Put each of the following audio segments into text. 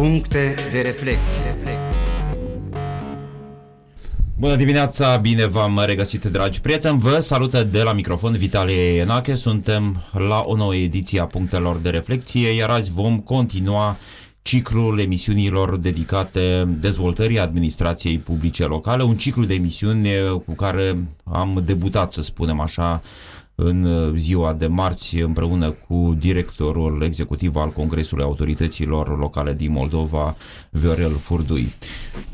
Puncte de reflecție. Bună dimineața, bine v-am regăsit, dragi prieteni. Vă salută de la microfon Vitalie Enache. Suntem la o nouă ediție a punctelor de reflecție, iar azi vom continua ciclul emisiunilor dedicate dezvoltării administrației publice locale, un ciclu de emisiuni cu care am debutat, să spunem așa, în ziua de marți împreună cu directorul executiv al Congresului Autorităților Locale din Moldova, Viorel Furdui.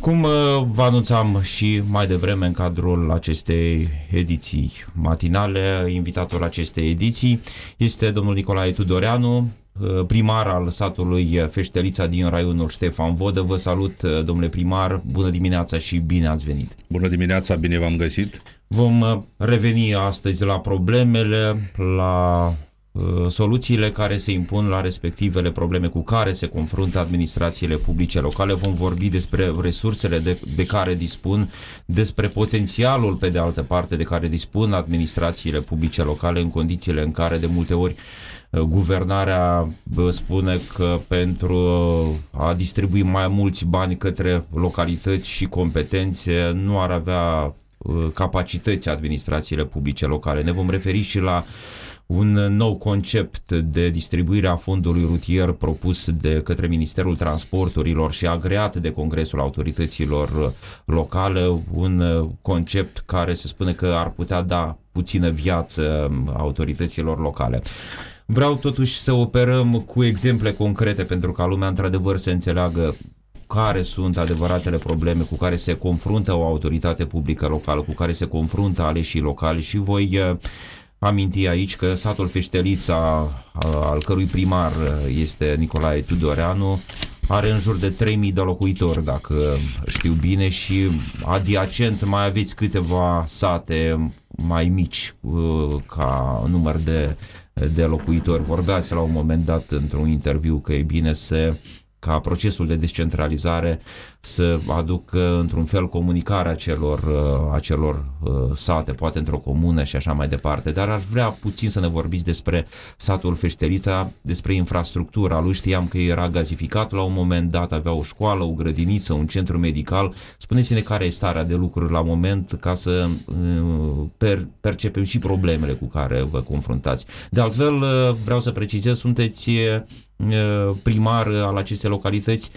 Cum uh, vă anunțam și mai devreme în cadrul acestei ediții matinale, invitatul acestei ediții este domnul Nicolae Tudoreanu, uh, primar al satului Feștelița din raionul Ștefan Vodă. Vă salut, uh, domnule primar, bună dimineața și bine ați venit! Bună dimineața, bine v-am găsit! Vom uh, reveni astăzi la problemele, la uh, soluțiile care se impun la respectivele probleme cu care se confruntă administrațiile publice locale. Vom vorbi despre resursele de, de care dispun, despre potențialul, pe de altă parte, de care dispun administrațiile publice locale în condițiile în care de multe ori uh, guvernarea spune că pentru a distribui mai mulți bani către localități și competențe nu ar avea Uh, capacități administrațiile publice locale. Ne vom referi și la un nou concept de distribuire a fondului rutier propus de către Ministerul Transporturilor și agreat de Congresul Autorităților Locale, un concept care se spune că ar putea da puțină viață autorităților locale. Vreau totuși să operăm cu exemple concrete pentru ca lumea într-adevăr să înțeleagă care sunt adevăratele probleme cu care se confruntă o autoritate publică locală, cu care se confruntă aleșii locali și voi uh, aminti aici că satul Feștelița, uh, al cărui primar uh, este Nicolae Tudoreanu, are în jur de 3000 de locuitori, dacă știu bine, și adiacent mai aveți câteva sate mai mici ca număr de, de locuitori. Vorbeați la un moment dat într-un interviu că e bine să ca procesul de descentralizare să aducă într-un fel comunicarea celor, uh, acelor uh, sate, poate într-o comună și așa mai departe, dar ar vrea puțin să ne vorbiți despre satul Feșterita, despre infrastructura lui. Știam că era gazificat la un moment dat, avea o școală, o grădiniță, un centru medical. Spuneți-ne care e starea de lucruri la moment ca să uh, per, percepem și problemele cu care vă confruntați. De altfel, vreau să precizez, sunteți primar al acestei localități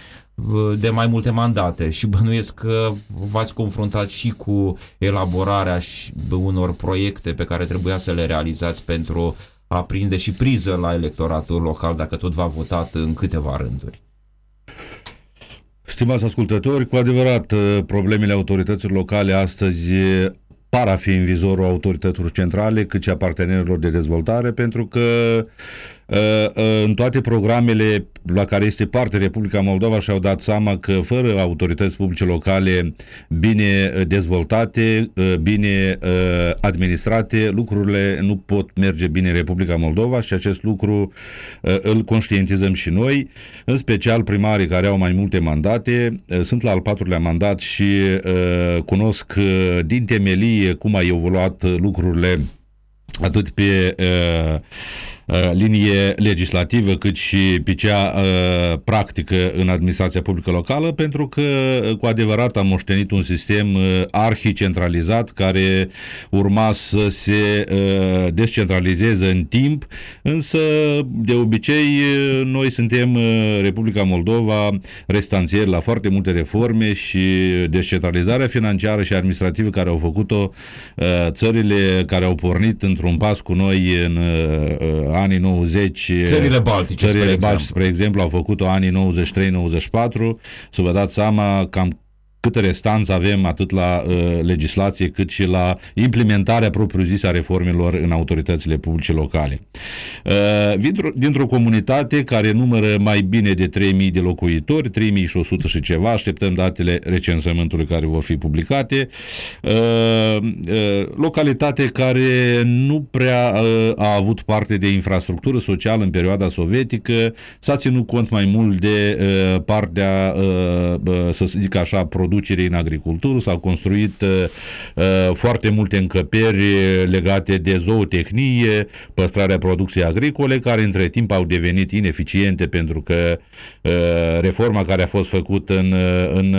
de mai multe mandate și bănuiesc că v-ați confruntat și cu elaborarea și unor proiecte pe care trebuia să le realizați pentru a prinde și priză la electoratul local dacă tot v-a votat în câteva rânduri. Stimați ascultători, cu adevărat problemele autorităților locale astăzi par a fi în vizorul autorităților centrale, cât și a partenerilor de dezvoltare, pentru că uh, uh, în toate programele la care este parte Republica Moldova și-au dat seama că fără autorități publice locale bine uh, dezvoltate, bine administrate, lucrurile nu pot merge bine în Republica Moldova și acest lucru îl conștientizăm și noi, în special primarii care au mai multe mandate, sunt la al patrulea mandat și cunosc din temelii cum a evoluat lucrurile atât pe uh, Uh, linie legislativă cât și pe cea uh, practică în administrația publică locală, pentru că uh, cu adevărat am moștenit un sistem arhicentralizat care urma să se descentralizeze în timp, însă de obicei noi suntem Republica Moldova restanțieri la foarte multe reforme și descentralizarea financiară și administrativă care au făcut-o țările care au pornit într-un pas cu noi în anii 90. Țările Baltice, țările spre, Baltice, spre exemplu, au făcut-o anii 93-94. Să vă dați seama cam câtă restanță avem atât la uh, legislație cât și la implementarea propriu-zisă a reformelor în autoritățile publice locale. Uh, dintr-o, dintr-o comunitate care numără mai bine de 3000 de locuitori, 3100 și ceva, așteptăm datele recensământului care vor fi publicate, uh, uh, localitate care nu prea uh, a avut parte de infrastructură socială în perioada sovietică, s-a ținut cont mai mult de uh, partea, uh, uh, să zic așa, produsă producerii în agricultură, s-au construit uh, uh, foarte multe încăperi legate de zootehnie, păstrarea producției agricole, care între timp au devenit ineficiente pentru că uh, reforma care a fost făcută în, uh, în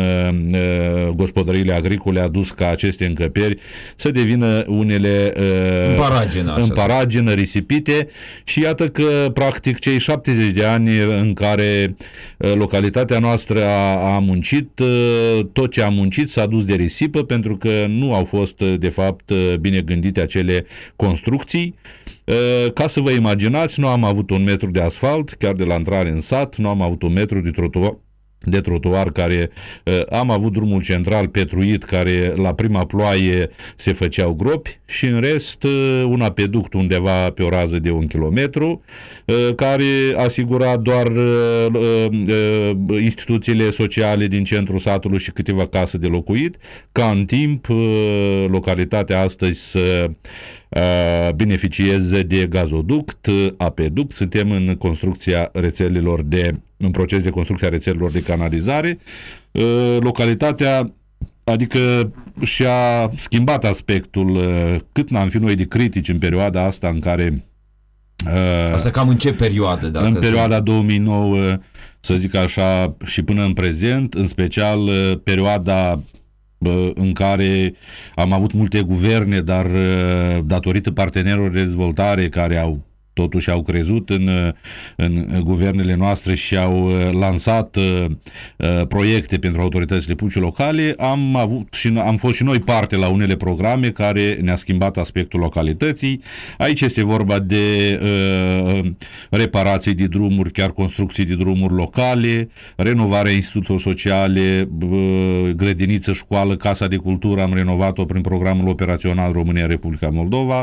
uh, gospodăriile agricole a dus ca aceste încăperi să devină unele uh, în paragină, în paragină risipite. Și iată că practic cei 70 de ani în care uh, localitatea noastră a, a muncit, uh, tot ce a muncit s-a dus de risipă pentru că nu au fost uh, de fapt bine gândite acele construcții. Ca să vă imaginați, nu am avut un metru de asfalt, chiar de la intrare în sat, nu am avut un metru de trotuar de trotuar care uh, am avut drumul central petruit care la prima ploaie se făceau gropi și în rest uh, un apeduct undeva pe o rază de un kilometru uh, care asigura doar uh, uh, instituțiile sociale din centrul satului și câteva case de locuit ca în timp uh, localitatea astăzi să beneficieze de gazoduct, apeduct, suntem în construcția rețelelor de în proces de construcție a rețelelor de canalizare. Uh, localitatea adică și-a schimbat aspectul uh, cât n-am fi noi de critici în perioada asta în care uh, Asta cam în ce perioadă? Dacă în perioada sunt... 2009, să zic așa, și până în prezent, în special perioada în care am avut multe guverne, dar datorită partenerilor de dezvoltare care au totuși au crezut în, în guvernele noastre și au uh, lansat uh, uh, proiecte pentru autoritățile publice locale, am, avut și, am fost și noi parte la unele programe care ne-a schimbat aspectul localității. Aici este vorba de uh, reparații de drumuri, chiar construcții de drumuri locale, renovarea instituțiilor sociale, uh, grădiniță, școală, Casa de Cultură, am renovat-o prin programul operațional România-Republica Moldova,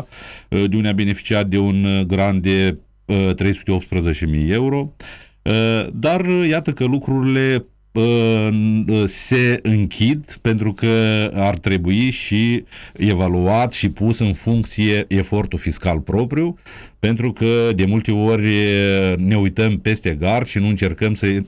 uh, de unde a beneficiat de un grant de uh, 318.000 euro, uh, dar iată că lucrurile uh, se închid pentru că ar trebui și evaluat și pus în funcție efortul fiscal propriu, pentru că de multe ori ne uităm peste gard și nu încercăm să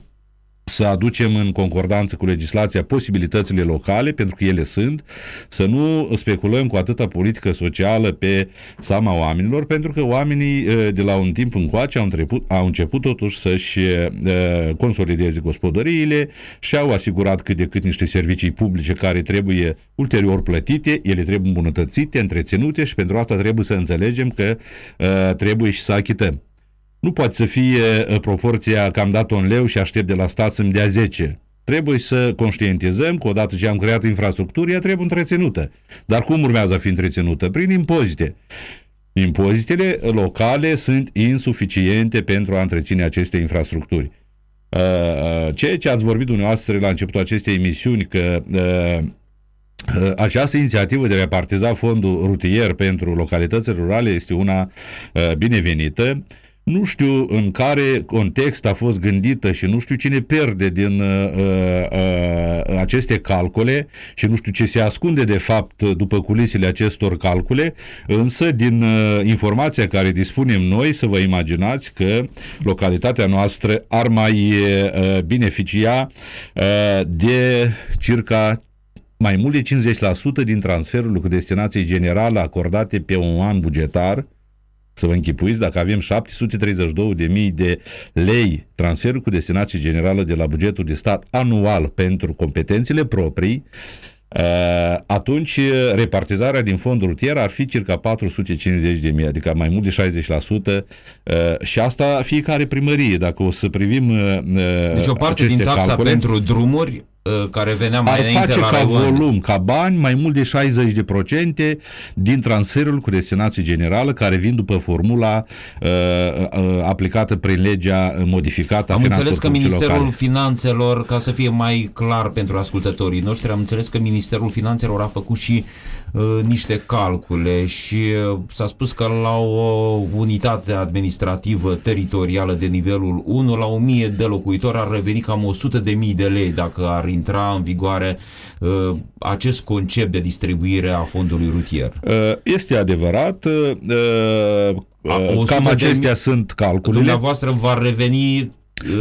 să aducem în concordanță cu legislația posibilitățile locale, pentru că ele sunt, să nu speculăm cu atâta politică socială pe seama oamenilor, pentru că oamenii de la un timp încoace au început, au început totuși să-și consolideze gospodăriile și au asigurat cât de cât niște servicii publice care trebuie ulterior plătite, ele trebuie îmbunătățite, întreținute și pentru asta trebuie să înțelegem că trebuie și să achităm. Nu poate să fie uh, proporția că am dat un leu și aștept de la stat să-mi dea 10. Trebuie să conștientizăm că odată ce am creat infrastructură, ea trebuie întreținută. Dar cum urmează a fi întreținută? Prin impozite. Impozitele locale sunt insuficiente pentru a întreține aceste infrastructuri. Uh, uh, ceea ce ați vorbit dumneavoastră la începutul acestei emisiuni, că această inițiativă de repartiza fondul rutier pentru localitățile rurale este una binevenită. Nu știu în care context a fost gândită și nu știu cine pierde din uh, uh, aceste calcule și nu știu ce se ascunde de fapt după culisele acestor calcule, însă din uh, informația care dispunem noi, să vă imaginați că localitatea noastră ar mai uh, beneficia uh, de circa mai mult de 50% din transferul cu destinație generală acordate pe un an bugetar, să vă închipuiți dacă avem 732.000 de lei transferul cu destinație generală de la bugetul de stat anual pentru competențele proprii, uh, atunci uh, repartizarea din fondul rutier ar fi circa 450 de mii, adică mai mult de 60% uh, și asta fiecare primărie, dacă o să privim Deci o parte din taxa calcule, pentru drumuri Uh, care venea mai ar face la ca volum, ca bani, mai mult de 60% din transferul cu destinație generală care vin după formula uh, uh, aplicată prin legea modificată Am înțeles că Ministerul locale. Finanțelor, ca să fie mai clar pentru ascultătorii noștri, am înțeles că Ministerul Finanțelor a făcut și uh, niște calcule și uh, s-a spus că la o unitate administrativă teritorială de nivelul 1 la 1000 de locuitori ar reveni cam 100 de mii de lei dacă ar intra în vigoare uh, acest concept de distribuire a fondului rutier. Uh, este adevărat. Uh, uh, cam acestea de, sunt calculele. Dumneavoastră va reveni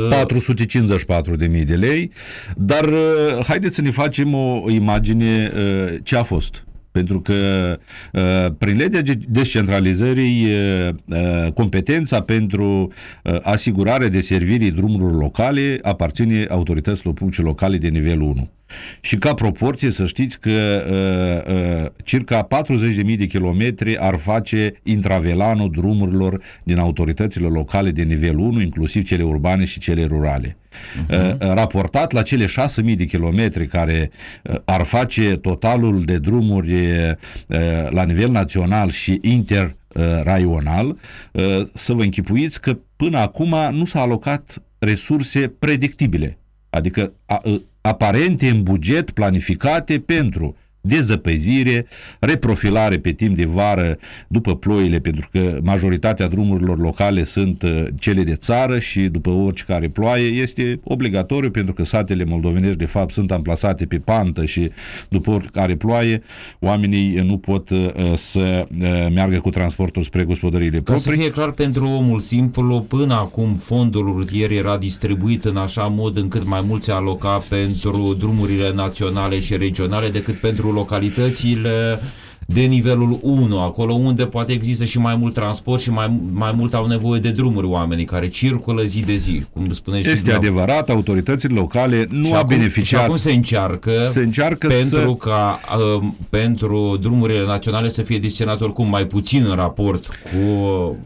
454 de mii de lei, dar uh, haideți să ne facem o imagine uh, ce a fost. Pentru că uh, prin legea descentralizării competența pentru asigurare de servirii drumurilor locale aparține autorităților publice locale de nivel 1. Și ca proporție să știți că uh, uh, circa 40.000 de kilometri ar face intravelanul drumurilor din autoritățile locale de nivel 1, inclusiv cele urbane și cele rurale. Uh-huh. Uh, raportat la cele 6.000 de kilometri care uh, ar face totalul de drumuri uh, la nivel național și inter raional, uh, să vă închipuiți că până acum nu s-a alocat resurse predictibile. Adică aparente în buget planificate pentru dezăpezire, reprofilare pe timp de vară după ploile, pentru că majoritatea drumurilor locale sunt uh, cele de țară și după oricare ploaie este obligatoriu pentru că satele moldovenești de fapt sunt amplasate pe pantă și după oricare ploaie oamenii nu pot uh, să uh, meargă cu transportul spre gospodăriile proprii. Ca să fie clar pentru omul simplu, până acum fondul rutier era distribuit în așa mod încât mai mult se aloca pentru drumurile naționale și regionale decât pentru localitățile de nivelul 1, acolo unde poate există și mai mult transport și mai, mai mult au nevoie de drumuri oamenii care circulă zi de zi, cum spune Este și adevărat, autoritățile locale nu și au acum, beneficiat. Și acum se încearcă, se încearcă pentru să... ca uh, pentru drumurile naționale să fie destinat oricum mai puțin în raport cu...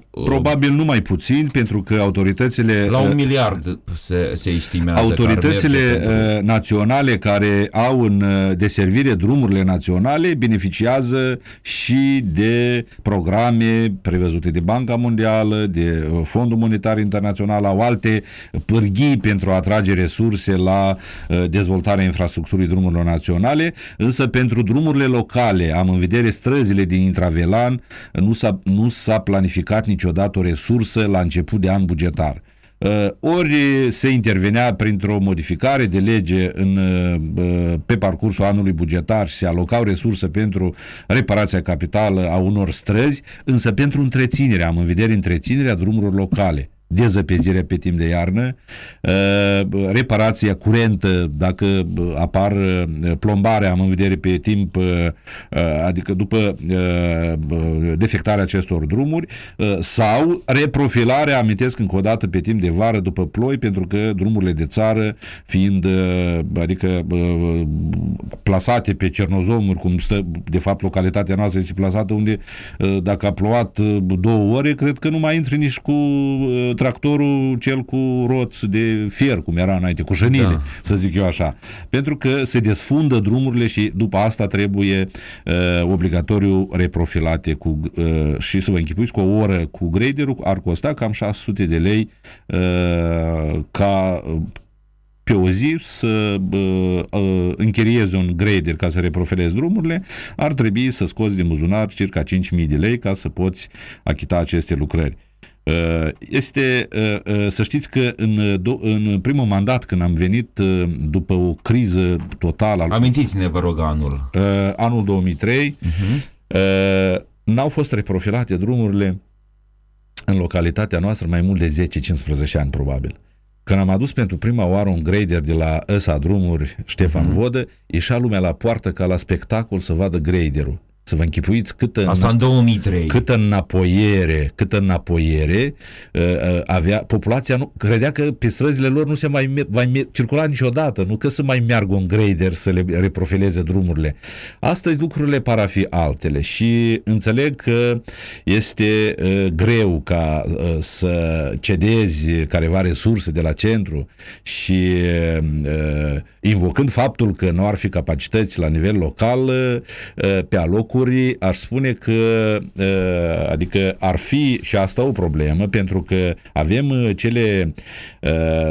Uh, Probabil nu mai puțin, pentru că autoritățile... La un uh, miliard se, se estimează. Autoritățile uh, naționale care au în uh, deservire drumurile naționale beneficiază și de programe prevăzute de Banca Mondială, de uh, Fondul Monetar Internațional, au alte pârghii pentru a atrage resurse la uh, dezvoltarea infrastructurii drumurilor naționale, însă pentru drumurile locale, am în vedere străzile din Intravelan, nu s-a, nu s-a planificat niciodată o resursă la început de an bugetar. Uh, ori se intervenea printr-o modificare de lege în, uh, pe parcursul anului bugetar și se alocau resurse pentru reparația capitală a unor străzi, însă pentru întreținerea, am în vedere întreținerea drumurilor locale dezăpezire pe timp de iarnă, uh, reparația curentă dacă uh, apar uh, plombare, am în vedere pe timp, adică după defectarea acestor drumuri, sau reprofilarea, amintesc încă o dată, pe timp de vară după ploi, pentru că drumurile de țară, fiind, adică plasate pe cernozomuri, cum stă, de fapt, localitatea noastră este plasată unde, dacă a plouat două ore, cred că nu mai intri nici cu tractorul cel cu roți de fier, cum era înainte, cu șănile, da. să zic eu așa. Pentru că se desfundă drumurile și după asta trebuie uh, obligatoriu reprofilate cu, uh, și să vă închipuiți cu o oră cu graderul ar costa cam 600 de lei uh, ca uh, pe o zi să uh, uh, închiriezi un grader ca să reprofilezi drumurile, ar trebui să scoți din buzunar circa 5.000 de lei ca să poți achita aceste lucrări. Uh, este, uh, uh, să știți că în, în primul mandat, când am venit după o criză totală... Amintiți-ne, vă rog, anul. Anul 2003, uh-huh. n-au fost reprofilate drumurile în localitatea noastră mai mult de 10-15 ani, probabil. Când am adus pentru prima oară un grader de la ăsa drumuri Ștefan uh-huh. Vodă, ieșea lumea la poartă ca la spectacol să vadă graderul. Să vă închipuiți câtă, Asta în 2003. câtă înapoiere, câtă înapoiere uh, uh, avea populația, nu, credea că pe străzile lor nu se mai, mai circula niciodată, nu că să mai meargă un grader să le reprofileze drumurile. Astăzi lucrurile par a fi altele și înțeleg că este uh, greu ca uh, să cedezi careva resurse de la centru și uh, invocând faptul că nu ar fi capacități la nivel local uh, pe aloc locuri aș spune că adică ar fi și asta o problemă pentru că avem cele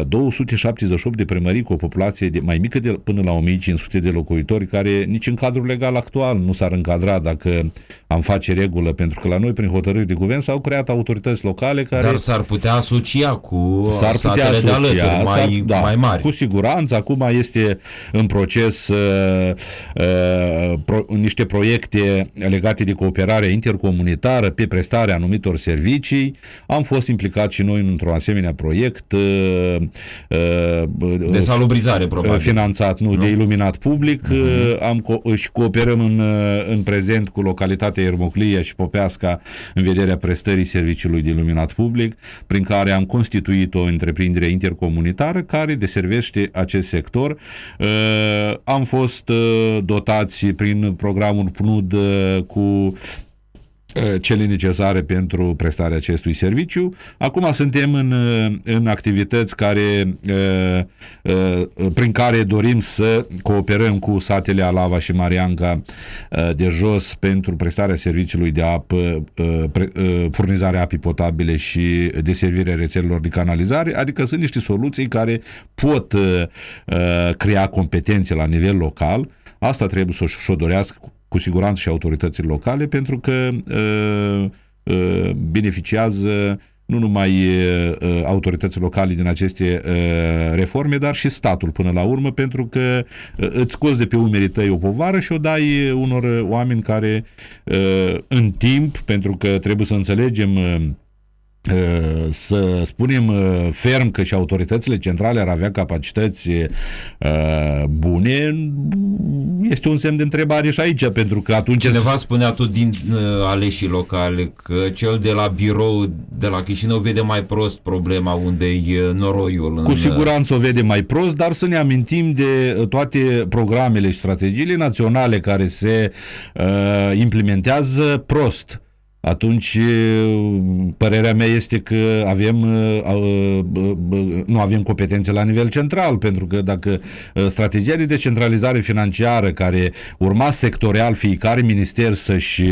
278 de primării cu o populație de, mai mică de, până la 1500 de locuitori care nici în cadrul legal actual nu s-ar încadra dacă am face regulă, pentru că la noi prin hotărâri de guvern s-au creat autorități locale care... Dar s-ar putea asocia cu s-ar putea asocia, de alături mai, da, mai mari. Cu siguranță, acum este în proces uh, uh, pro, niște proiecte legate de cooperarea intercomunitară pe prestarea anumitor servicii. Am fost implicat și noi într-un asemenea proiect de salubrizare, probabil. Finanțat, nu, nu? de iluminat public. Uh-huh. Am co- și cooperăm în, în prezent cu localitatea Ermoclia și Popeasca în vederea prestării serviciului de iluminat public, prin care am constituit o întreprindere intercomunitară care deservește acest sector. Am fost dotați prin programul PNUD cu Uh, cele necesare pentru prestarea acestui serviciu. Acum suntem în, uh, în activități care, uh, prin care dorim să cooperăm cu satele Alava și Marianca de jos pentru prestarea serviciului de apă, furnizarea apei potabile și deservirea rețelelor de canalizare, adică sunt niște soluții care pot crea competențe la nivel local. Asta trebuie să o dorească cu siguranță și autoritățile locale, pentru că uh, uh, beneficiază nu numai uh, autoritățile locale din aceste uh, reforme, dar și statul până la urmă, pentru că uh, îți scoți de pe umerii tăi o povară și o dai unor oameni care uh, în timp, pentru că trebuie să înțelegem uh, Uh, să spunem uh, ferm că și autoritățile centrale ar avea capacități uh, bune, este un semn de întrebare și aici, pentru că atunci... Cineva spunea tot din aleșii locale că cel de la birou de la Chișinău vede mai prost problema unde e noroiul. Cu în... siguranță o vede mai prost, dar să ne amintim de toate programele și strategiile naționale care se uh, implementează prost atunci părerea mea este că avem nu avem competențe la nivel central, pentru că dacă strategia de decentralizare financiară care urma sectorial fiecare minister să-și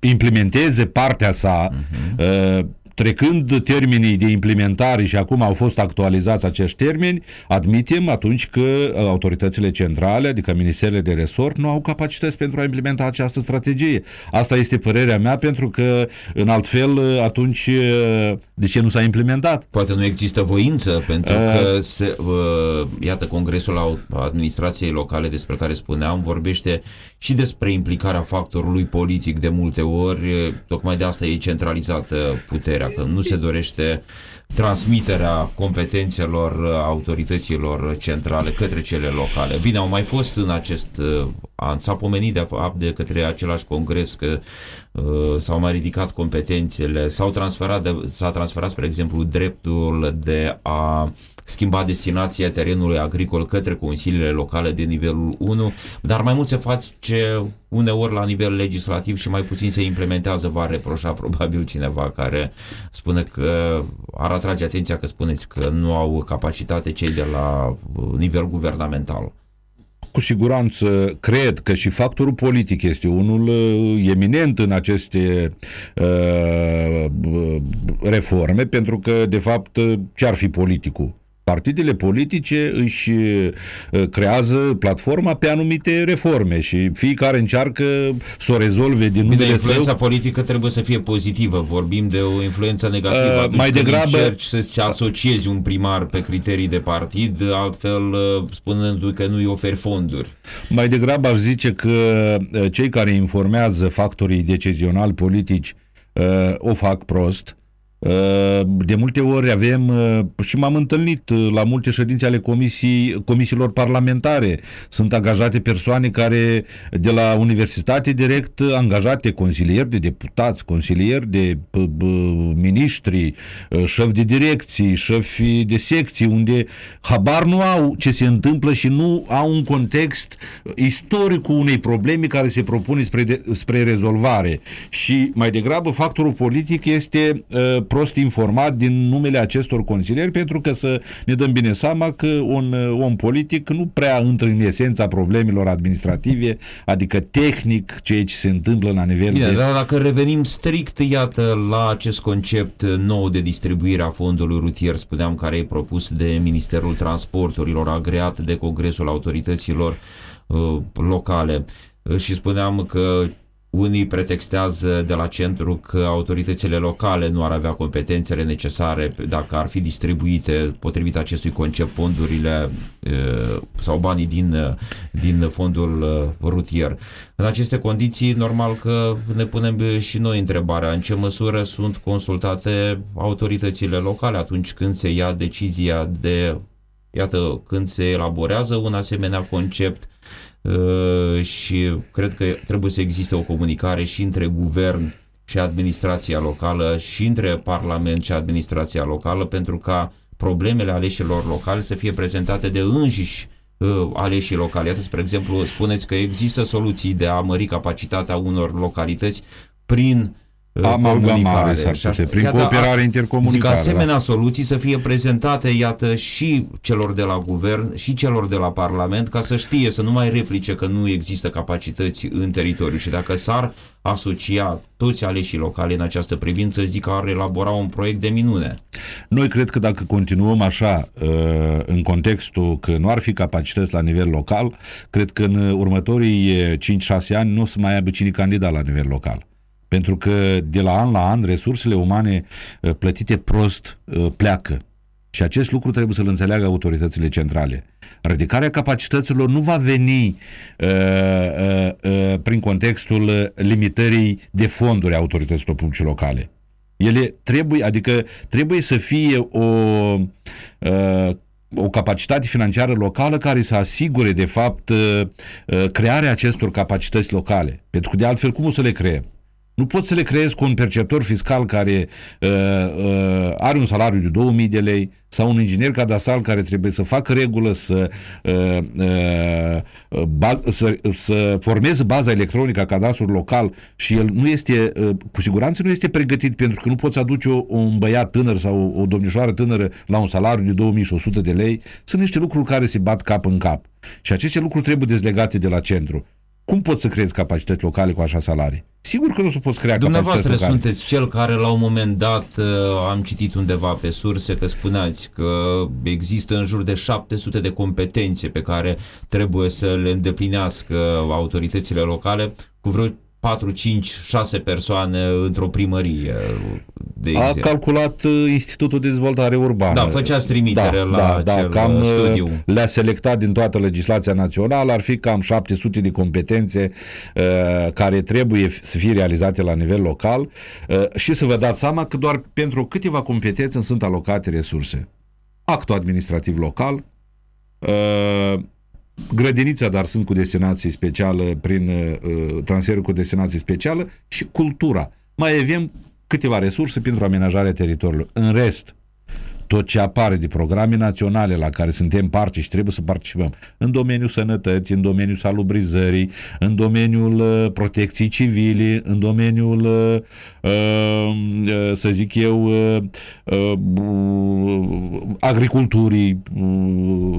implementeze partea sa uh-huh trecând termenii de implementare și acum au fost actualizați acești termeni, admitem atunci că uh, autoritățile centrale, adică ministerele de resort, nu au capacități pentru a implementa această strategie. Asta este părerea mea pentru că în alt fel uh, atunci uh, de ce nu s-a implementat? Poate nu există voință pentru că se, uh, iată Congresul Administrației Locale despre care spuneam vorbește și despre implicarea factorului politic de multe ori, tocmai de asta e centralizată puterea puterea, că nu se dorește transmiterea competențelor autorităților centrale către cele locale. Bine, au mai fost în acest uh, an, s-a pomenit de fapt de către același congres că uh, s-au mai ridicat competențele, s-au transferat, de, s-a transferat, spre exemplu, dreptul de a schimba destinația terenului agricol către consiliile locale de nivelul 1, dar mai mult se face uneori la nivel legislativ și mai puțin se implementează, va reproșa probabil cineva care spune că ar atrage atenția că spuneți că nu au capacitate cei de la uh, nivel guvernamental. Cu siguranță cred că și factorul politic este unul uh, eminent în aceste uh, reforme, pentru că, de fapt, ce ar fi politicul? Partidele politice își uh, creează platforma pe anumite reforme și fiecare încearcă să o rezolve din numele influența său. politică trebuie să fie pozitivă. Vorbim de o influență negativă. Uh, mai degrabă încerci să-ți asociezi un primar pe criterii de partid, altfel uh, spunându-i că nu-i oferi fonduri. Mai degrabă aș zice că uh, cei care informează factorii decizionali politici o fac prost Uh, de multe ori avem, uh, și m-am întâlnit uh, la multe ședințe ale comisii, comisiilor parlamentare, sunt angajate persoane care de la universitate direct angajate consilieri de deputați, consilieri de miniștri, șefi de direcții, șefi de secții, unde habar nu au ce se întâmplă și nu au un context istoric unei probleme care se propune spre, de, spre rezolvare. Și mai degrabă factorul politic este uh, prost informat din numele acestor consilieri pentru că să ne dăm bine seama că un uh, om politic nu prea intră în esența problemelor administrative, adică tehnic ceea ce se întâmplă la nivel bine, de... dar dacă revenim strict, iată, la acest concept nou de distribuire a fondului rutier, spuneam, care e propus de Ministerul Transporturilor, agreat de Congresul Autorităților uh, locale. Uh, și spuneam că unii pretextează de la centru că autoritățile locale nu ar avea competențele necesare dacă ar fi distribuite potrivit acestui concept fondurile sau banii din, din fondul rutier. În aceste condiții, normal că ne punem și noi întrebarea în ce măsură sunt consultate autoritățile locale atunci când se ia decizia de, iată, când se elaborează un asemenea concept Uh, și cred că trebuie să existe o comunicare și între guvern și administrația locală și între Parlament și administrația locală pentru ca problemele aleșilor locale să fie prezentate de înșiși uh, aleșii locali. Iată, spre exemplu, spuneți că există soluții de a mări capacitatea unor localități prin amalgamare, s-ar putea, prin iată, cooperare intercomunitară. Zic, asemenea da. soluții să fie prezentate, iată, și celor de la guvern și celor de la Parlament, ca să știe, să nu mai replice că nu există capacități în teritoriu și dacă s-ar asocia toți aleșii locali în această privință, zic că ar elabora un proiect de minune. Noi cred că dacă continuăm așa, uh, în contextul că nu ar fi capacități la nivel local, cred că în următorii 5-6 ani nu o să mai aibă cine candidat la nivel local. Pentru că de la an la an resursele umane uh, plătite prost uh, pleacă. Și acest lucru trebuie să-l înțeleagă autoritățile centrale. Ridicarea capacităților nu va veni uh, uh, uh, prin contextul limitării de fonduri a autorităților publice locale. Ele trebuie, adică trebuie să fie o, uh, o capacitate financiară locală care să asigure, de fapt, uh, crearea acestor capacități locale. Pentru că, de altfel, cum o să le creăm? Nu poți să le creezi cu un perceptor fiscal care uh, uh, are un salariu de 2000 de lei sau un inginer cadastral care trebuie să facă regulă, să, uh, uh, baz, să, să formeze baza electronică a cadastrului local și el nu este, uh, cu siguranță nu este pregătit pentru că nu poți aduce o, un băiat tânăr sau o, o domnișoară tânără la un salariu de 2100 de lei. Sunt niște lucruri care se bat cap în cap. Și aceste lucruri trebuie dezlegate de la centru. Cum poți să creezi capacități locale cu așa salarii? Sigur că nu se poți crea Dumneavoastră capacități locale. sunteți cel care la un moment dat uh, am citit undeva pe surse că spuneați că există în jur de 700 de competențe pe care trebuie să le îndeplinească autoritățile locale cu vreo 4, 5, 6 persoane într-o primărie. De A calculat uh, Institutul de Dezvoltare Urbană. Da, făceați trimitere da, la da, da, acel cam uh, studiu. Le-a selectat din toată legislația națională, ar fi cam 700 de competențe uh, care trebuie să fie realizate la nivel local uh, și să vă dați seama că doar pentru câteva competențe sunt alocate resurse. Actul administrativ local, uh, grădinița, dar sunt cu destinație specială prin uh, transferul cu destinație specială și cultura. Mai avem câteva resurse pentru amenajarea teritoriului. În rest, tot ce apare de programe naționale la care suntem parte și trebuie să participăm în domeniul sănătății, în domeniul salubrizării, în domeniul uh, protecției civile, în domeniul, uh, uh, să zic eu, agriculturii,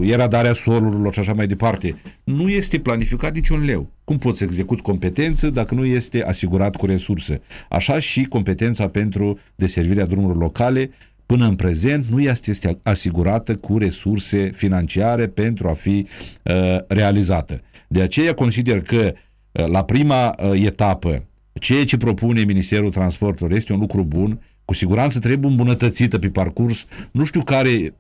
eradarea solurilor și așa mai departe. Nu este planificat niciun leu. Cum poți să execuți competență dacă nu este asigurat cu resurse? Așa și competența pentru deservirea drumurilor locale până în prezent nu este asigurată cu resurse financiare pentru a fi uh, realizată. De aceea consider că uh, la prima uh, etapă ceea ce propune Ministerul Transportului este un lucru bun, cu siguranță trebuie îmbunătățită pe parcurs. Nu știu care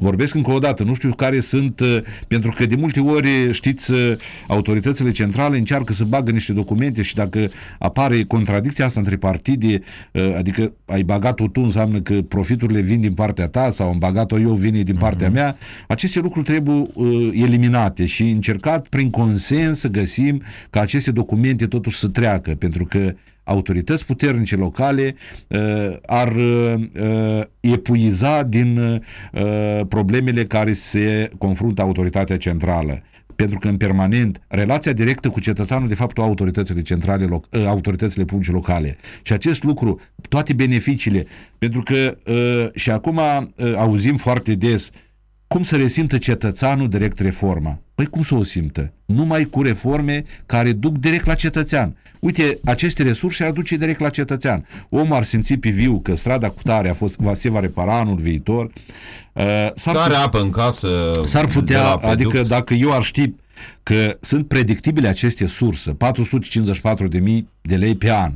Vorbesc încă o dată, nu știu care sunt, uh, pentru că de multe ori, știți, uh, autoritățile centrale încearcă să bagă niște documente și dacă apare contradicția asta între partide, uh, adică ai bagat-o tu, înseamnă că profiturile vin din partea ta sau am bagat-o eu, vine din partea uh-huh. mea, aceste lucruri trebuie eliminate și încercat prin consens să găsim ca aceste documente totuși să treacă, pentru că autorități puternice locale uh, ar uh, epuiza din uh, problemele care se confruntă autoritatea centrală pentru că în permanent relația directă cu cetățeanul de fapt o autoritățile centrale, autoritățile publice locale. Și acest lucru, toate beneficiile, pentru că și acum auzim foarte des cum să resimtă cetățeanul direct reforma? Păi cum să o simtă? Numai cu reforme care duc direct la cetățean. Uite, aceste resurse ar duce direct la cetățean. Omul ar simți pe viu că strada cu tare a fost, va, se va repara anul viitor. Uh, s-ar Care putea, apă în casă S-ar putea, adică dacă eu ar ști că sunt predictibile aceste surse, 454.000 de lei pe an,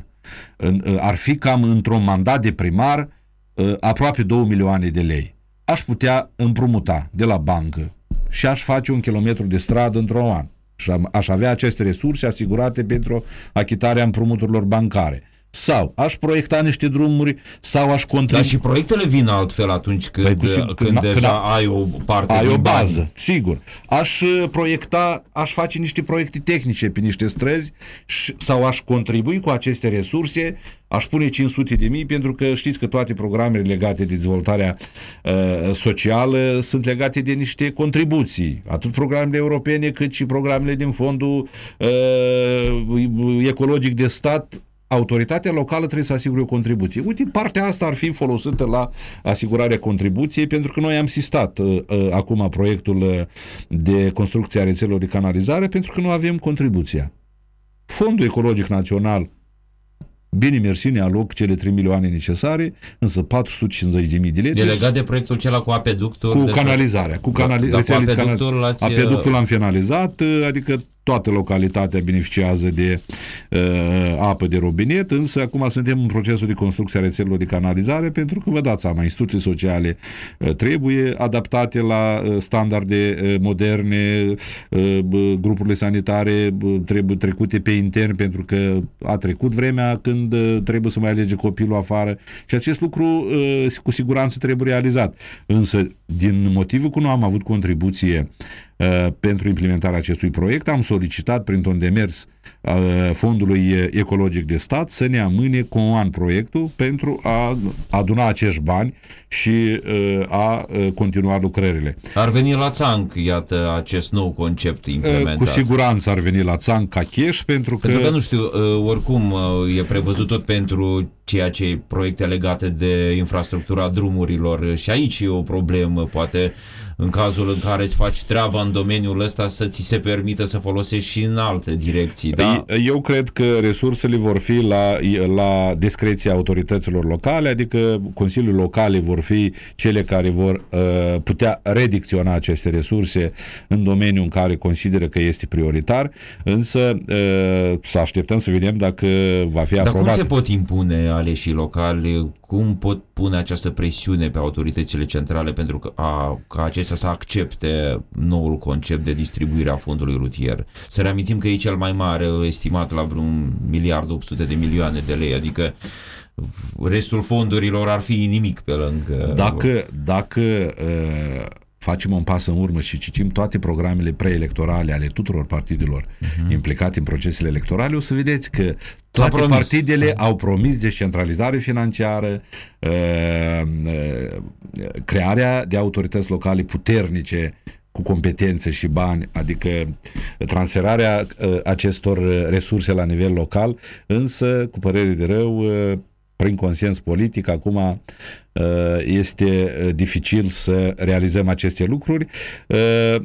în, uh, ar fi cam într-un mandat de primar uh, aproape 2 milioane de lei. Aș putea împrumuta de la bancă și aș face un kilometru de stradă într-un an. Și aș avea aceste resurse asigurate pentru achitarea împrumuturilor bancare sau aș proiecta niște drumuri sau aș contribui. Dar și proiectele vin altfel atunci când, păi, când, când deja când ai o parte ai din o bază, bani. sigur. Aș uh, proiecta, aș face niște proiecte tehnice pe niște străzi sau aș contribui cu aceste resurse, aș pune 500 de mii pentru că știți că toate programele legate de dezvoltarea uh, socială sunt legate de niște contribuții, atât programele europene cât și programele din fondul uh, ecologic de stat autoritatea locală trebuie să asigure o contribuție. Uite, partea asta ar fi folosită la asigurarea contribuției, pentru că noi am sistat uh, uh, acum proiectul uh, de construcție a rețelelor de canalizare, pentru că nu avem contribuția. Fondul Ecologic Național Bine, mersi, ne aloc cele 3 milioane necesare, însă 450 de mii de lei. E legat de proiectul acela cu apeductul? Cu canalizarea. Cu, canali- da, cu apeductul, apeductul l-am finalizat, adică toată localitatea beneficiază de uh, apă de robinet, însă acum suntem în procesul de construcție a rețelelor de canalizare pentru că vă dați seama, instituțiile sociale uh, trebuie adaptate la uh, standarde uh, moderne, uh, grupurile sanitare uh, trebuie trecute pe intern pentru că a trecut vremea când uh, trebuie să mai alege copilul afară și acest lucru uh, cu siguranță trebuie realizat. Însă, din motivul că nu am avut contribuție uh, pentru implementarea acestui proiect, am solicitat printr-un demers Fondului Ecologic de Stat să ne amâne cu un an proiectul pentru a aduna acești bani și a continua lucrările. Ar veni la țanc, iată, acest nou concept implementat. Cu siguranță ar veni la țanc ca cash pentru că... Pentru că, nu știu, oricum e prevăzut tot pentru ceea ce proiecte legate de infrastructura drumurilor și aici e o problemă, poate în cazul în care îți faci treaba în domeniul ăsta să ți se permită să folosești și în alte direcții. Da? Eu cred că resursele vor fi la, la discreția autorităților locale, adică Consiliul Locale vor fi cele care vor uh, putea redicționa aceste resurse în domeniul în care consideră că este prioritar, însă uh, să așteptăm să vedem dacă va fi aprobat. Dar cum se pot impune aleșii locali cum pot pune această presiune pe autoritățile centrale pentru că, a, ca acestea să accepte noul concept de distribuire a fondului rutier? Să reamintim că e cel mai mare, estimat la vreun miliard 800 de milioane de lei, adică restul fondurilor ar fi nimic pe lângă... Dacă, dacă uh, facem un pas în urmă și citim toate programele preelectorale ale tuturor partidelor uh-huh. implicate în procesele electorale, o să vedeți că toate promis, partidele s-a... au promis descentralizare financiară, uh, uh, crearea de autorități locale puternice cu competențe și bani, adică transferarea uh, acestor resurse la nivel local, însă, cu părere de rău, prin consens politic, acum Uh, este uh, dificil să realizăm aceste lucruri. Uh,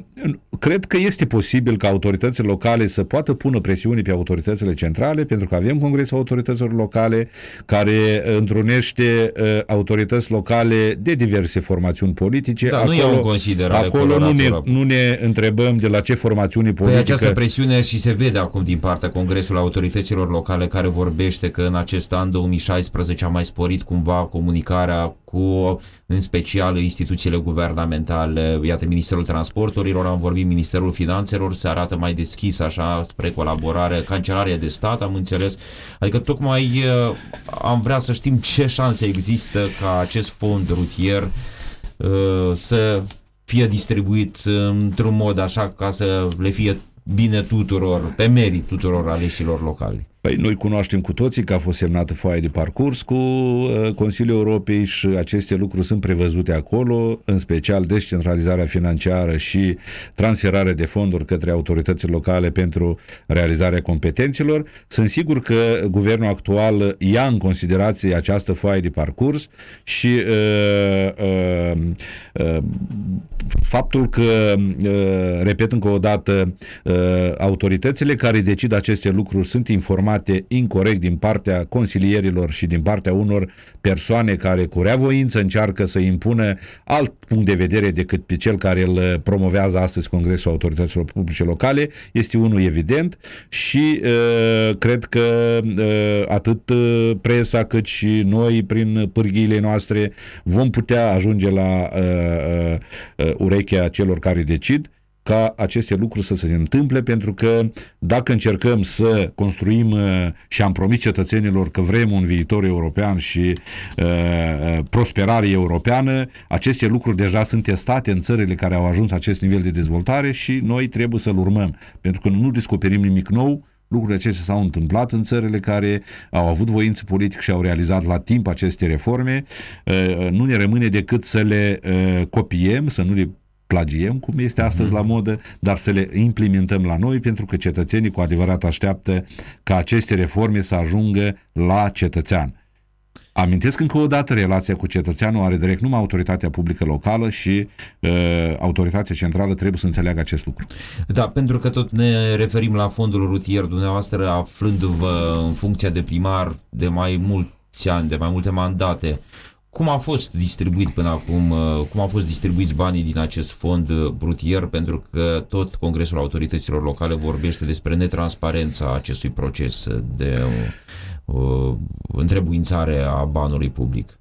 cred că este posibil ca autoritățile locale să poată pune presiune pe autoritățile centrale, pentru că avem Congresul Autorităților Locale care întrunește autorități locale de diverse formațiuni politice. Da, acolo, nu iau în considerare Acolo nu ne, nu ne întrebăm de la ce formațiuni politice. Păi această presiune și se vede acum din partea Congresului Autorităților Locale care vorbește că în acest an 2016 a mai sporit cumva comunicarea cu, în special, instituțiile guvernamentale, iată, Ministerul Transporturilor, am vorbit, Ministerul Finanțelor, se arată mai deschis, așa, spre colaborare, Cancelaria de Stat, am înțeles, adică tocmai uh, am vrea să știm ce șanse există ca acest fond rutier uh, să fie distribuit într-un mod așa ca să le fie bine tuturor, pe merit tuturor aleșilor locali. Păi noi cunoaștem cu toții că a fost semnată foaia de parcurs cu uh, Consiliul Europei și aceste lucruri sunt prevăzute acolo, în special descentralizarea financiară și transferarea de fonduri către autoritățile locale pentru realizarea competențelor. Sunt sigur că guvernul actual ia în considerație această foaie de parcurs și uh, uh, uh, faptul că, repet încă o dată, autoritățile care decid aceste lucruri sunt informate incorrect din partea consilierilor și din partea unor persoane care cu reavoință încearcă să impună alt punct de vedere decât pe cel care îl promovează astăzi Congresul Autorităților Publice Locale, este unul evident și cred că atât presa cât și noi prin pârghiile noastre vom putea ajunge la uh, uh, urechea celor care decid ca aceste lucruri să se întâmple, pentru că dacă încercăm să construim uh, și am promis cetățenilor că vrem un viitor european și uh, uh, prosperare europeană, aceste lucruri deja sunt testate în țările care au ajuns acest nivel de dezvoltare și noi trebuie să-l urmăm, pentru că nu descoperim nimic nou, Lucrurile acestea s-au întâmplat în țările care au avut voință politică și au realizat la timp aceste reforme. Uh, nu ne rămâne decât să le uh, copiem, să nu le plagiem, cum este astăzi la modă, dar să le implementăm la noi, pentru că cetățenii cu adevărat așteaptă ca aceste reforme să ajungă la cetățean. Amintesc încă o dată, relația cu cetățeanul are direct numai autoritatea publică locală și uh, autoritatea centrală trebuie să înțeleagă acest lucru. Da, pentru că tot ne referim la fondul rutier, dumneavoastră aflându-vă în funcția de primar de mai mulți ani, de mai multe mandate, cum a fost distribuit până acum, uh, cum au fost distribuiți banii din acest fond uh, rutier, pentru că tot Congresul Autorităților Locale vorbește despre netransparența acestui proces de uh, întrebuințare a banului public.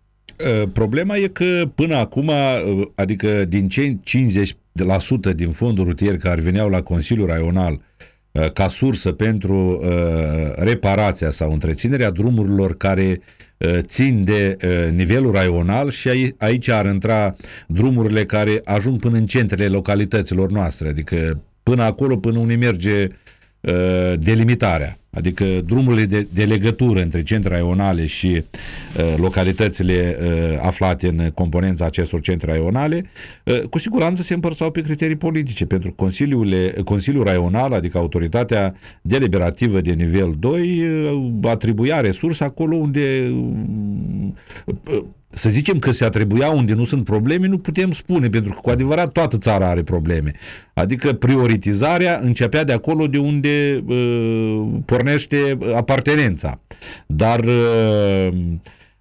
Problema e că până acum, adică din cei 50% din fondul rutier care veneau la Consiliul Raional ca sursă pentru reparația sau întreținerea drumurilor care țin de nivelul raional și aici ar intra drumurile care ajung până în centrele localităților noastre, adică până acolo, până unde merge delimitarea adică drumurile de, de legătură între centre raionale și uh, localitățile uh, aflate în componența acestor centre raionale, uh, cu siguranță se împărțau pe criterii politice, pentru Consiliul, Consiliul Raional, adică autoritatea deliberativă de nivel 2, uh, atribuia resurse acolo unde uh, să zicem că se atribuia unde nu sunt probleme, nu putem spune, pentru că cu adevărat toată țara are probleme. Adică prioritizarea începea de acolo de unde uh, pornește apartenența. Dar uh,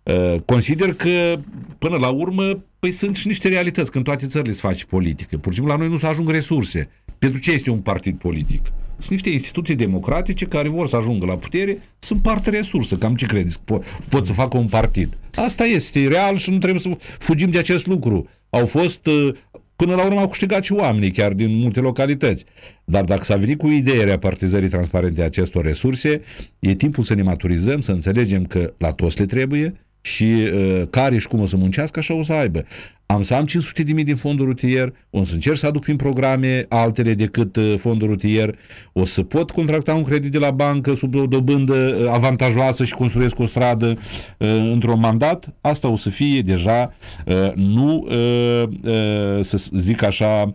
uh, consider că până la urmă păi sunt și niște realități când toate țările se face politică. Pur și simplu la noi nu se ajung resurse. Pentru ce este un partid politic? Sunt niște instituții democratice care vor să ajungă la putere, sunt parte resursă. Cam ce credeți? Po- pot să facă un partid. Asta este real și nu trebuie să fugim de acest lucru. Au fost, uh, până la urmă au câștigat și oamenii, chiar din multe localități. Dar dacă s-a venit cu ideea repartizării transparente a acestor resurse, e timpul să ne maturizăm, să înțelegem că la toți le trebuie și uh, care și cum o să muncească, așa o să aibă am să am 500 de mii din fondul rutier, o să încerc să aduc prin programe altele decât uh, fondul rutier, o să pot contracta un credit de la bancă sub o dobândă uh, avantajoasă și construiesc o stradă uh, într-un mandat, asta o să fie deja nu să zic așa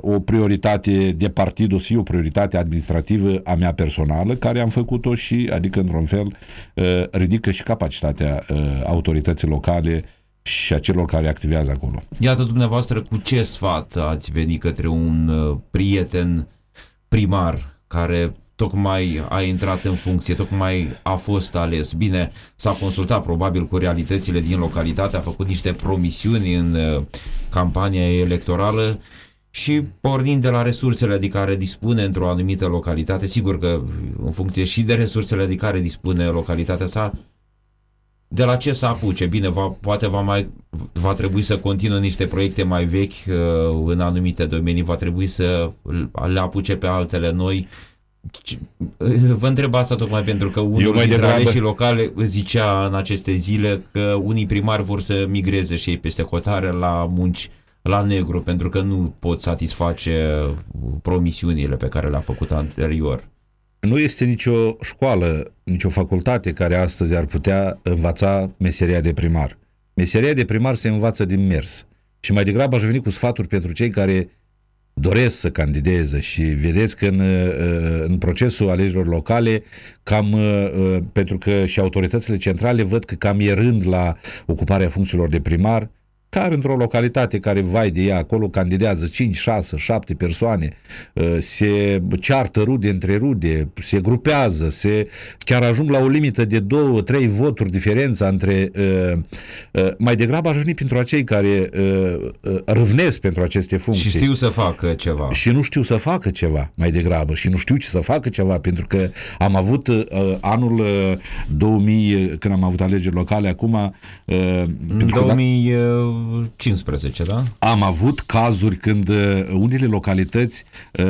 o prioritate de partid, o să fie o prioritate administrativă a mea personală, care am făcut-o și, adică într-un fel, ridică și capacitatea autorității locale și a celor care activează acolo. Iată dumneavoastră cu ce sfat ați venit către un uh, prieten primar care tocmai a intrat în funcție, tocmai a fost ales. Bine, s-a consultat probabil cu realitățile din localitate, a făcut niște promisiuni în uh, campania electorală și pornind de la resursele de care dispune într-o anumită localitate, sigur că în funcție și de resursele de care dispune localitatea sa, de la ce să apuce? Bine, va, poate va, mai, va trebui să continue niște proiecte mai vechi uh, în anumite domenii, va trebui să le apuce pe altele noi. Vă întreb asta tocmai pentru că unul dintre degrabă... și locale zicea în aceste zile că unii primari vor să migreze și ei peste hotare la munci la negru pentru că nu pot satisface promisiunile pe care le-a făcut anterior nu este nicio școală, nicio facultate care astăzi ar putea învăța meseria de primar. Meseria de primar se învață din mers. Și mai degrabă aș veni cu sfaturi pentru cei care doresc să candideze și vedeți că în, în procesul alegerilor locale, cam, pentru că și autoritățile centrale văd că cam e rând la ocuparea funcțiilor de primar, Măcar într-o localitate care, vai de ea, acolo candidează 5, 6, 7 persoane, uh, se ceartă rude între rude, se grupează, se chiar ajung la o limită de 2, 3 voturi diferența între... Uh, uh, mai degrabă aș veni pentru acei care râvnesc pentru aceste funcții. Și știu să facă ceva. Și nu știu să facă ceva, mai degrabă. Și nu știu ce să facă ceva, pentru că am avut anul 2000, când am avut alegeri locale acum... În 2015, da? Am avut cazuri când unele localități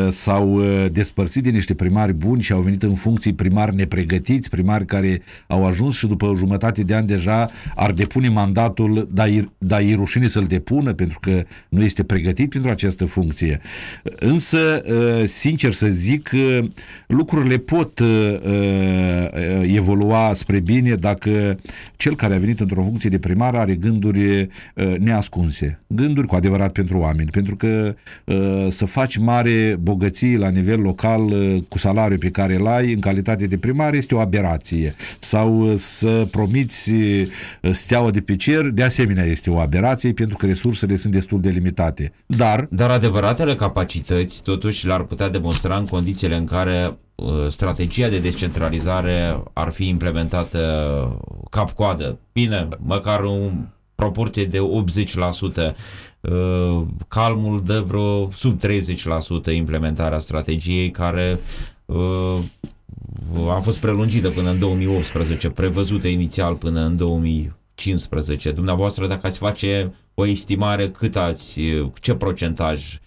s-au despărțit de niște primari buni și au venit în funcții primari nepregătiți, primari care au ajuns și după o jumătate de ani deja ar depune mandatul, dar, dar e rușine să-l depună pentru că nu este pregătit pentru această funcție. Însă, sincer să zic, lucrurile pot evolua spre bine dacă cel care a venit într-o funcție de primar are gânduri neascunse, gânduri cu adevărat pentru oameni, pentru că să faci mare bogăție la nivel local cu salariul pe care îl ai în calitate de primar este o aberație. Sau să promiți steaua de pe cer, de asemenea este o aberație pentru că resursele sunt destul de limitate. Dar, Dar adevăratele capacități totuși le-ar putea demonstra în condițiile în care strategia de descentralizare ar fi implementată cap-coadă. Bine, măcar un proporție de 80%, calmul dă vreo sub 30% implementarea strategiei care a fost prelungită până în 2018, prevăzută inițial până în 2015. Dumneavoastră, dacă ați face o estimare, cât ați, ce procentaj,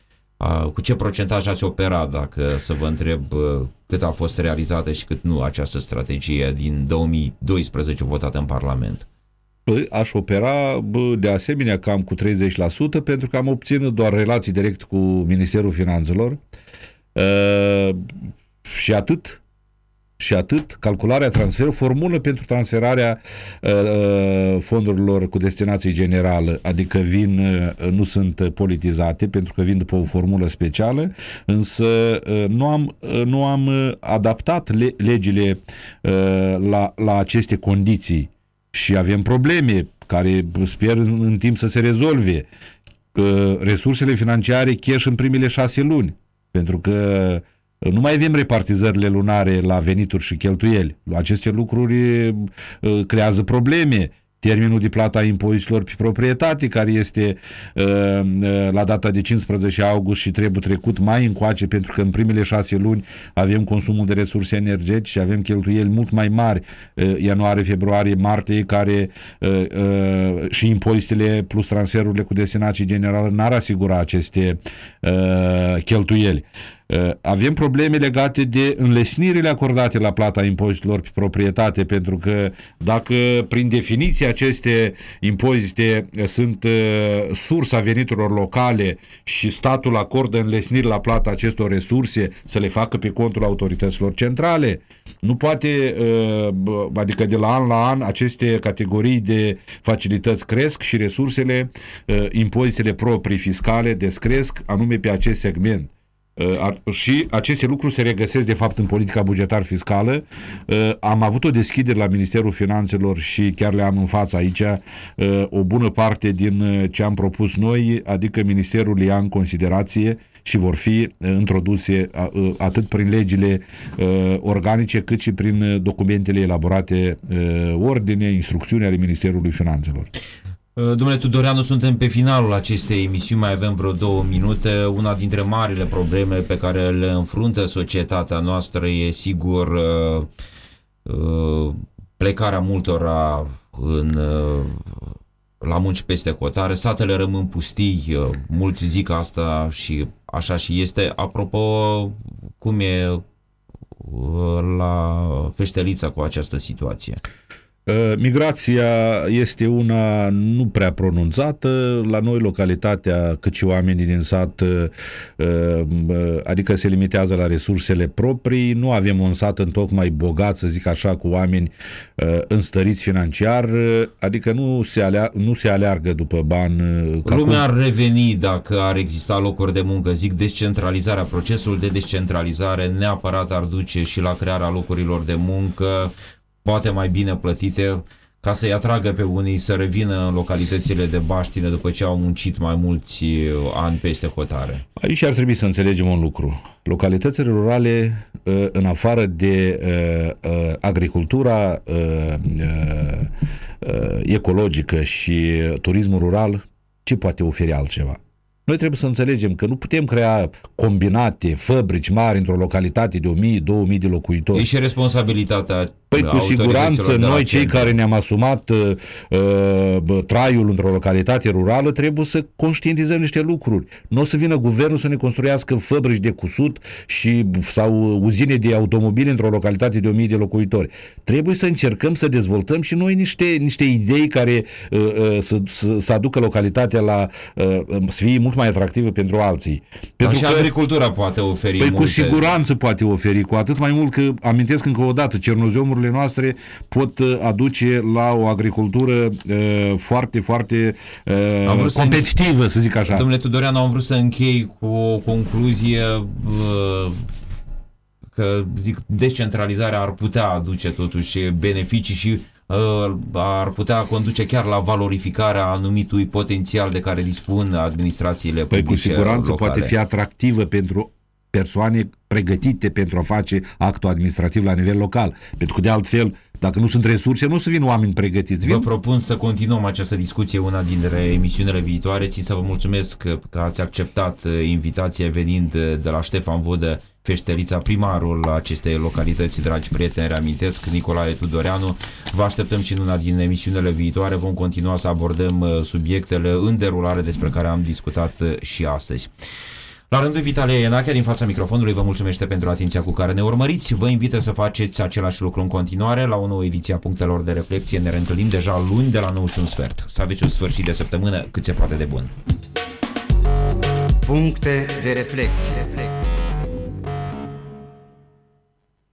cu ce procentaj ați operat, dacă să vă întreb cât a fost realizată și cât nu această strategie din 2012 votată în Parlament? Păi, aș opera bă, de asemenea cam cu 30% pentru că am obținut doar relații direct cu Ministerul Finanțelor. Uh, și atât. Și atât, calcularea transfer, formulă pentru transferarea uh, fondurilor cu destinație generală, adică vin, uh, nu sunt politizate pentru că vin după o formulă specială, însă uh, nu am, uh, nu am uh, adaptat le, legile uh, la, la aceste condiții și avem probleme care sper în timp să se rezolve. Uh, resursele financiare cash în primele șase luni, pentru că nu mai avem repartizările lunare la venituri și cheltuieli. Aceste lucruri uh, creează probleme termenul de plata impozitelor pe proprietate, care este uh, uh, la data de 15 august și trebuie trecut mai încoace, pentru că în primele șase luni avem consumul de resurse energetice și avem cheltuieli mult mai mari, uh, ianuarie, februarie, martie, care uh, uh, și impozitele plus transferurile cu destinație generală n-ar asigura aceste uh, cheltuieli. Uh, avem probleme legate de înlesnirile acordate la plata impozitelor pe proprietate, pentru că dacă prin definiție aceste impozite sunt uh, sursa veniturilor locale și statul acordă înlesniri la plata acestor resurse să le facă pe contul autorităților centrale, nu poate, uh, adică de la an la an aceste categorii de facilități cresc și resursele, impozitele proprii fiscale descresc anume pe acest segment. Uh, și aceste lucruri se regăsesc de fapt în politica bugetar-fiscală. Uh, am avut o deschidere la Ministerul Finanțelor și chiar le am în față aici uh, o bună parte din ce am propus noi, adică Ministerul ia în considerație și vor fi introduse atât prin legile organice cât și prin documentele elaborate ordine, instrucțiuni ale Ministerului Finanțelor. Uh, domnule Tudoreanu, suntem pe finalul acestei emisiuni, mai avem vreo două minute. Una dintre marile probleme pe care le înfruntă societatea noastră e sigur uh, uh, plecarea multora în, la munci peste hotare. Satele rămân pustii, mulți zic asta și așa și este. Apropo, cum e la Feștelița cu această situație? Uh, migrația este una nu prea pronunțată. La noi, localitatea, cât și oamenii din sat, uh, uh, adică se limitează la resursele proprii. Nu avem un sat întocmai bogat, să zic așa, cu oameni înstăriți financiar, adică nu se, alea, nu se aleargă după bani. Lumea ar reveni dacă ar exista locuri de muncă. Zic, descentralizarea, procesul de descentralizare neapărat ar duce și la crearea locurilor de muncă, poate mai bine plătite, ca să-i atragă pe unii să revină în localitățile de baștină după ce au muncit mai mulți uh, ani peste hotare? Aici ar trebui să înțelegem un lucru. Localitățile rurale, uh, în afară de uh, agricultura ecologică și turismul rural, ce poate oferi altceva? Noi trebuie să înțelegem că nu putem crea combinate, fabrici mari într-o localitate de 1000-2000 de locuitori. E și responsabilitatea Păi cu siguranță noi cei care ne-am asumat uh, uh, traiul într-o localitate rurală trebuie să conștientizăm niște lucruri. Nu o să vină guvernul să ne construiască fabrici de cusut și sau uzine de automobile într-o localitate de 1000 de locuitori. Trebuie să încercăm să dezvoltăm și noi niște, niște idei care uh, uh, să, să, să aducă localitatea la uh, să fie mult mai atractivă pentru alții. Pentru Dar și că, agricultura poate oferi Păi multe. cu siguranță poate oferi, cu atât mai mult că amintesc încă o dată, Cernozomul terenurile noastre pot uh, aduce la o agricultură uh, foarte, foarte uh, competitivă, să, să zic așa. Domnule Tudorean, am vrut să închei cu o concluzie uh, că zic descentralizarea ar putea aduce totuși beneficii și uh, ar putea conduce chiar la valorificarea anumitui potențial de care dispun administrațiile păi publice cu siguranță locale. poate fi atractivă pentru persoane pregătite pentru a face actul administrativ la nivel local. Pentru că de altfel, dacă nu sunt resurse, nu o să vină oameni pregătiți. Vin... Vă propun să continuăm această discuție una dintre emisiunile viitoare. Țin să vă mulțumesc că ați acceptat uh, invitația venind uh, de la Ștefan Vodă, Feștelița, primarul acestei localități, dragi prieteni, reamintesc, Nicolae Tudoreanu. Vă așteptăm și în una din emisiunile viitoare. Vom continua să abordăm uh, subiectele în derulare despre care am discutat și astăzi. La rândul Vitalie Ienache, din fața microfonului, vă mulțumește pentru atenția cu care ne urmăriți. Vă invită să faceți același lucru în continuare la o nouă ediție a punctelor de reflexie. Ne reîntâlnim deja luni de la 9 și un sfert. Să aveți un sfârșit de săptămână cât se poate de bun. Puncte de reflexie. reflexie.